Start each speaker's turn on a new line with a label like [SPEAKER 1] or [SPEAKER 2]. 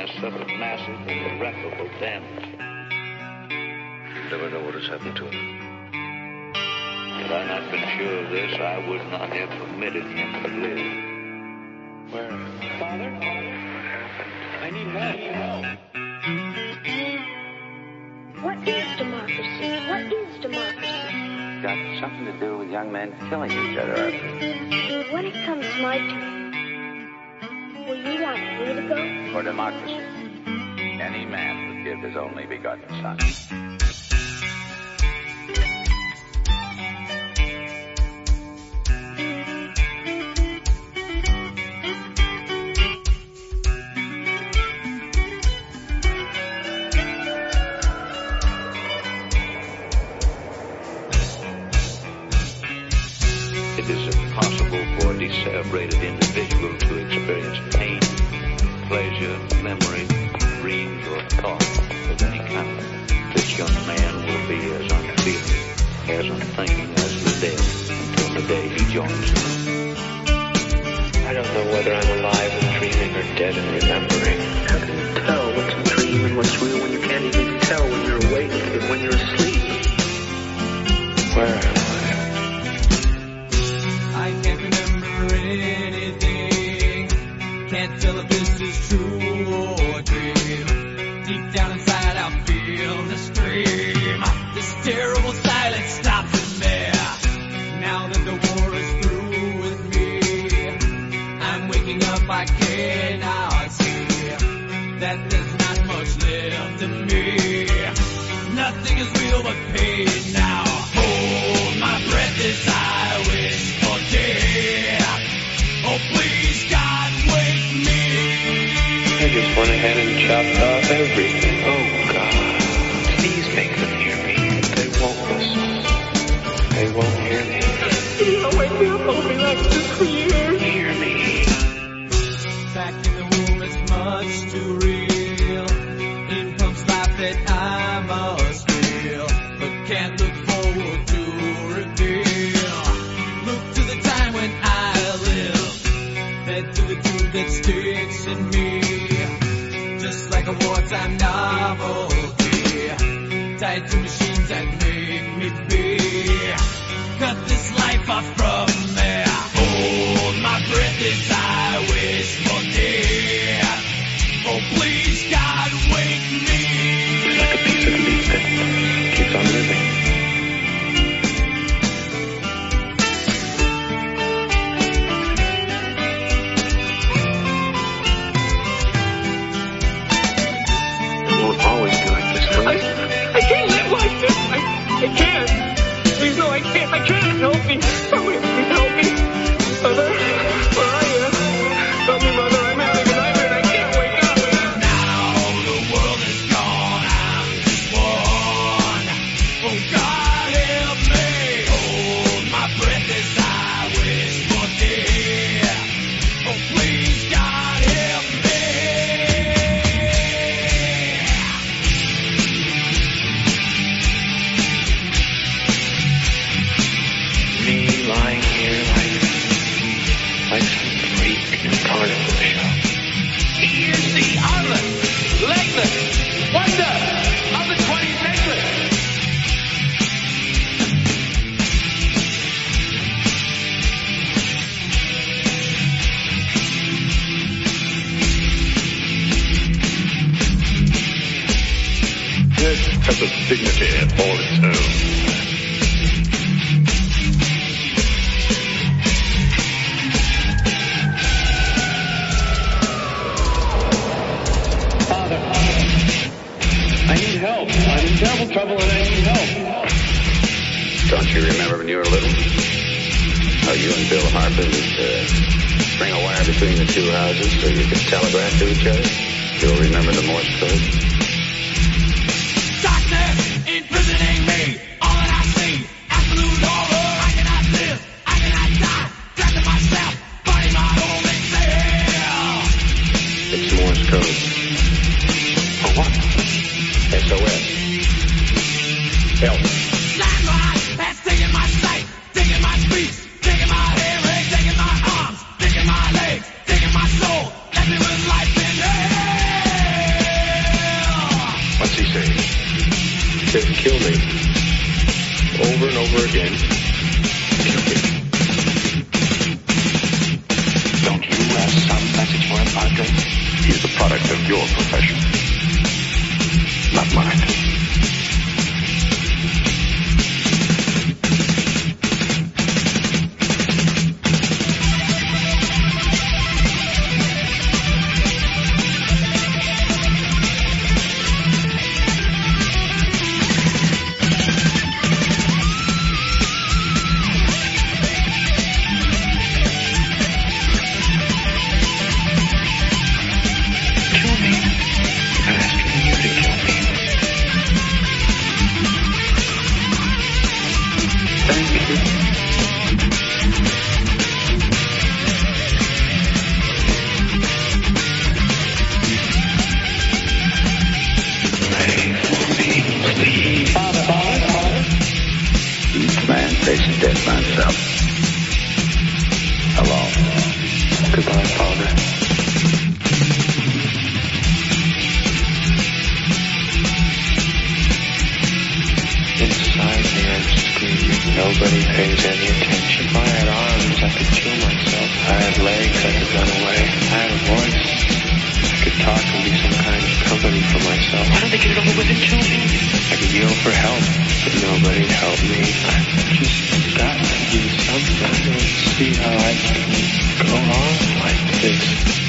[SPEAKER 1] has suffered massive and irreparable damage.
[SPEAKER 2] You never know what has happened to him.
[SPEAKER 1] Had I not been sure of this, I would not have permitted him to live.
[SPEAKER 2] Where?
[SPEAKER 3] Father? I need help.
[SPEAKER 4] What is democracy? What is democracy?
[SPEAKER 5] got something to do with young men killing each other.
[SPEAKER 4] When it comes to my turn, will you want me to go?
[SPEAKER 5] For democracy, any man would give his only begotten son.
[SPEAKER 1] It is impossible for a decerebrated individual to experience pain, pleasure, memory, dreams, or thought of any kind. This young man will be as unfeeling, as unthinking as the dead until the day he joins them.
[SPEAKER 2] I don't know whether I'm alive and dreaming or dead and remembering.
[SPEAKER 6] How can you tell what's a dream and what's real when you can't even tell when you're awake and when you're asleep?
[SPEAKER 2] Where
[SPEAKER 7] terrible silence stops in there. Now that the war is through with me, I'm waking up. I cannot see that there's not much left of me. Nothing is real but pain now. Hold my breath as I wish for death. Oh, please, God, wake me.
[SPEAKER 2] I just went ahead and chopped off everything.
[SPEAKER 7] Tied to machines that make me be. Cut this life off
[SPEAKER 8] has a dignity all its own.
[SPEAKER 3] Father, I need help. I'm in terrible trouble and I need help.
[SPEAKER 5] Don't you remember when you were little? How you and Bill Harper would uh, string a wire between the two houses so you could telegraph to each other? You'll remember the Morse code? Morse code.
[SPEAKER 2] For what?
[SPEAKER 5] SOS. Help.
[SPEAKER 7] My sight, my speech, my my arms, my legs, my soul. Me life in hell!
[SPEAKER 8] What's he saying? He says,
[SPEAKER 6] kill me. Last sound message for him,
[SPEAKER 5] Padre? He is a product of your profession, not mine.
[SPEAKER 6] Goodbye, Father. Inside me, I'm screaming. Nobody pays any attention. If I had arms, I could kill myself. If I had legs, I could run away. If I had a voice, I could talk and be some kind of company for myself. Why don't they get it over with and kill me? I could yell for help, but nobody'd help me. I've just got to do something. See how I can go on like this.